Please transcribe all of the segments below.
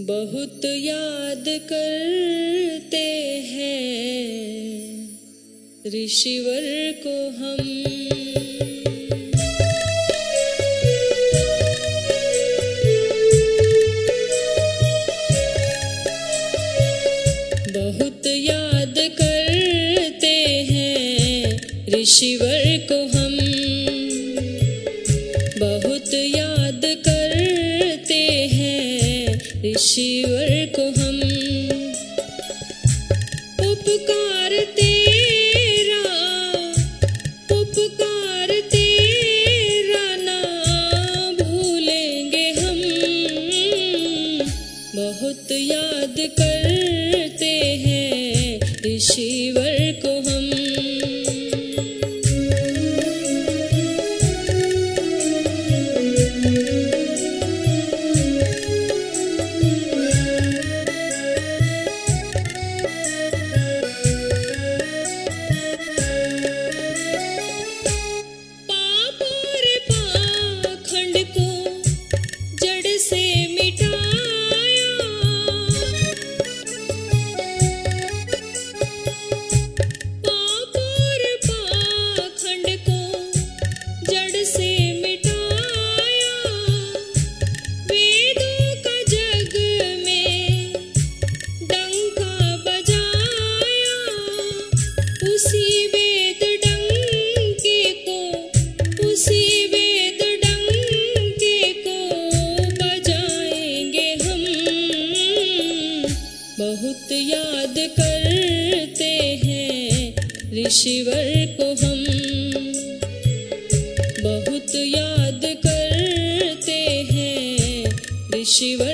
बहुत याद करते हैं ऋषिवर को हम। बहुत याद करते हैं ऋषिवर को हम। को हम। उपकार तेरा उपकार तेरा ना भूलेंगे हम। बहुत याद करते हैं ईश्वर को। ऋषिवर को हम बहुत याद करते हैं। ऋषिवर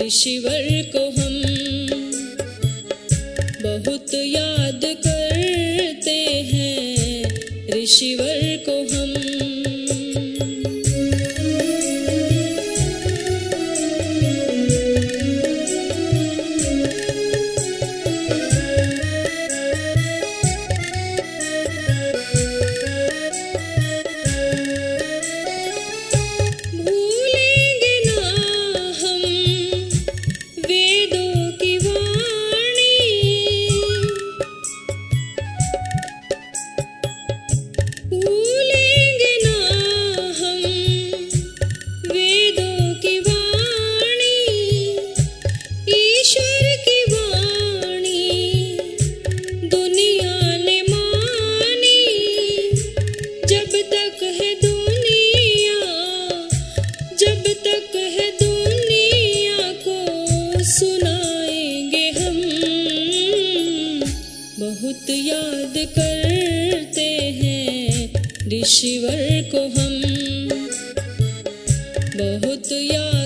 पेशवर को हम याद करते हैं ऋषिवर को हम। बहुत याद